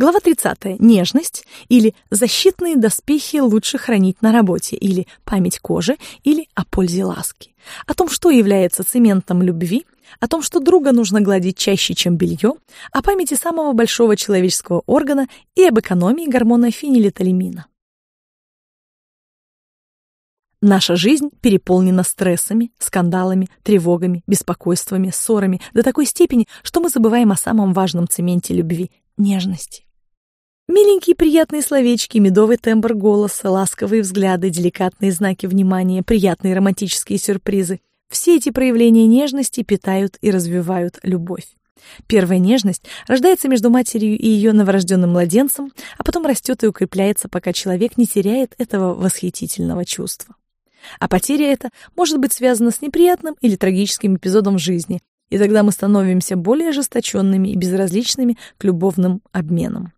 Глава 30. Нежность или защитные доспехи лучше хранить на работе или память кожи или о пользе ласки. О том, что является цементом любви, о том, что друга нужно гладить чаще, чем белье, о памяти самого большого человеческого органа и об экономии гормона фенилеталимина. Наша жизнь переполнена стрессами, скандалами, тревогами, беспокойствами, ссорами до такой степени, что мы забываем о самом важном цементе любви — нежности. Миленькие приятные словечки, медовый тембр голоса, ласковые взгляды, деликатные знаки внимания, приятные романтические сюрпризы — все эти проявления нежности питают и развивают любовь. Первая нежность рождается между матерью и ее новорожденным младенцем, а потом растет и укрепляется, пока человек не теряет этого восхитительного чувства. А потеря эта может быть связана с неприятным или трагическим эпизодом жизни, и тогда мы становимся более ожесточенными и безразличными к любовным обменам.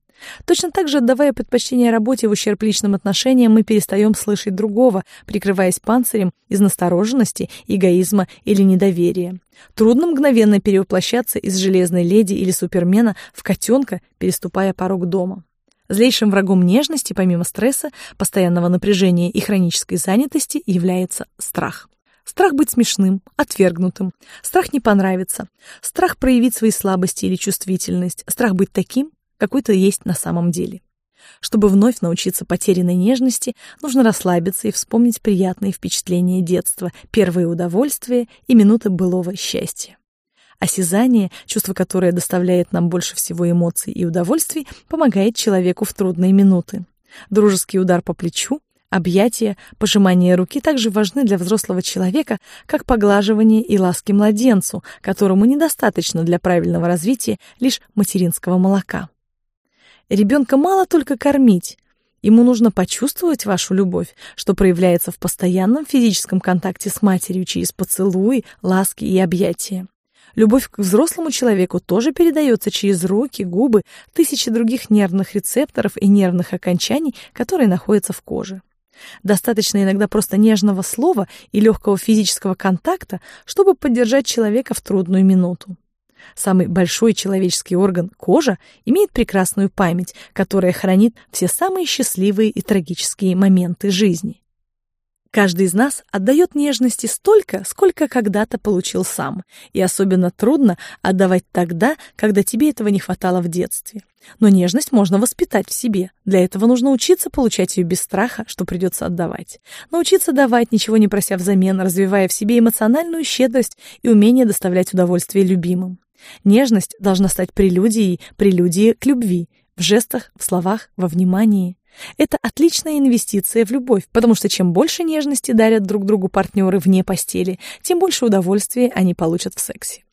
Точно так же, отдавая предпочтение работе в ущерб личным отношениям, мы перестаем слышать другого, прикрываясь панцирем из настороженности, эгоизма или недоверия. Трудно мгновенно перевоплощаться из железной леди или супермена в котенка, переступая порог дома. Злейшим врагом нежности, помимо стресса, постоянного напряжения и хронической занятости, является страх. Страх быть смешным, отвергнутым, страх не понравиться, страх проявить свои слабости или чувствительность, страх быть таким, какой то есть на самом деле. Чтобы вновь научиться потерянной нежности, нужно расслабиться и вспомнить приятные впечатления детства, первые удовольствия и минуты былого счастья. Осязание, чувство которое доставляет нам больше всего эмоций и удовольствий, помогает человеку в трудные минуты. Дружеский удар по плечу, объятия, пожимание руки также важны для взрослого человека, как поглаживание и ласки младенцу, которому недостаточно для правильного развития лишь материнского молока. Ребенка мало только кормить, Ему нужно почувствовать вашу любовь, что проявляется в постоянном физическом контакте с матерью через поцелуи, ласки и объятия. Любовь к взрослому человеку тоже передается через руки, губы, тысячи других нервных рецепторов и нервных окончаний, которые находятся в коже. Достаточно иногда просто нежного слова и легкого физического контакта, чтобы поддержать человека в трудную минуту. Самый большой человеческий орган – кожа – имеет прекрасную память, которая хранит все самые счастливые и трагические моменты жизни. Каждый из нас отдает нежности столько, сколько когда-то получил сам, и особенно трудно отдавать тогда, когда тебе этого не хватало в детстве. Но нежность можно воспитать в себе. Для этого нужно учиться получать ее без страха, что придется отдавать. Научиться давать, ничего не прося взамен, развивая в себе эмоциональную щедрость и умение доставлять удовольствие любимым. Нежность должна стать прелюдией, прелюдией к любви, в жестах, в словах, во внимании. Это отличная инвестиция в любовь, потому что чем больше нежности дарят друг другу партнеры вне постели, тем больше удовольствия они получат в сексе.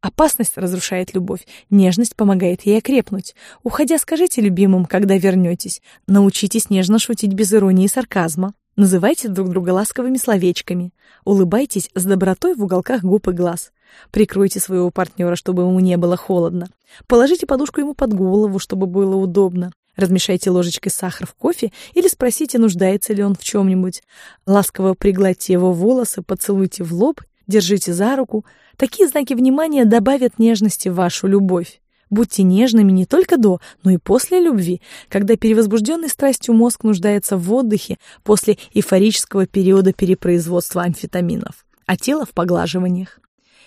Опасность разрушает любовь, нежность помогает ей окрепнуть. Уходя, скажите любимым, когда вернетесь, научитесь нежно шутить без иронии и сарказма. Называйте друг друга ласковыми словечками. Улыбайтесь с добротой в уголках губ и глаз. Прикройте своего партнера, чтобы ему не было холодно. Положите подушку ему под голову, чтобы было удобно. Размешайте ложечкой сахар в кофе или спросите, нуждается ли он в чем-нибудь. Ласково пригладьте его волосы, поцелуйте в лоб, держите за руку. Такие знаки внимания добавят нежности в вашу любовь. Будьте нежными не только до, но и после любви, когда перевозбужденный страстью мозг нуждается в отдыхе после эйфорического периода перепроизводства амфетаминов, а тело в поглаживаниях.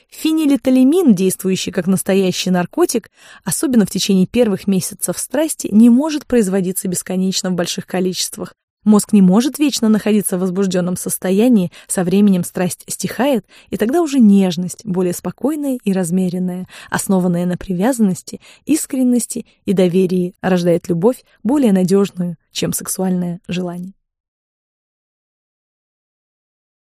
Фенилеталимин, действующий как настоящий наркотик, особенно в течение первых месяцев страсти, не может производиться бесконечно в больших количествах. Мозг не может вечно находиться в возбужденном состоянии, со временем страсть стихает, и тогда уже нежность, более спокойная и размеренная, основанная на привязанности, искренности и доверии, рождает любовь более надежную, чем сексуальное желание.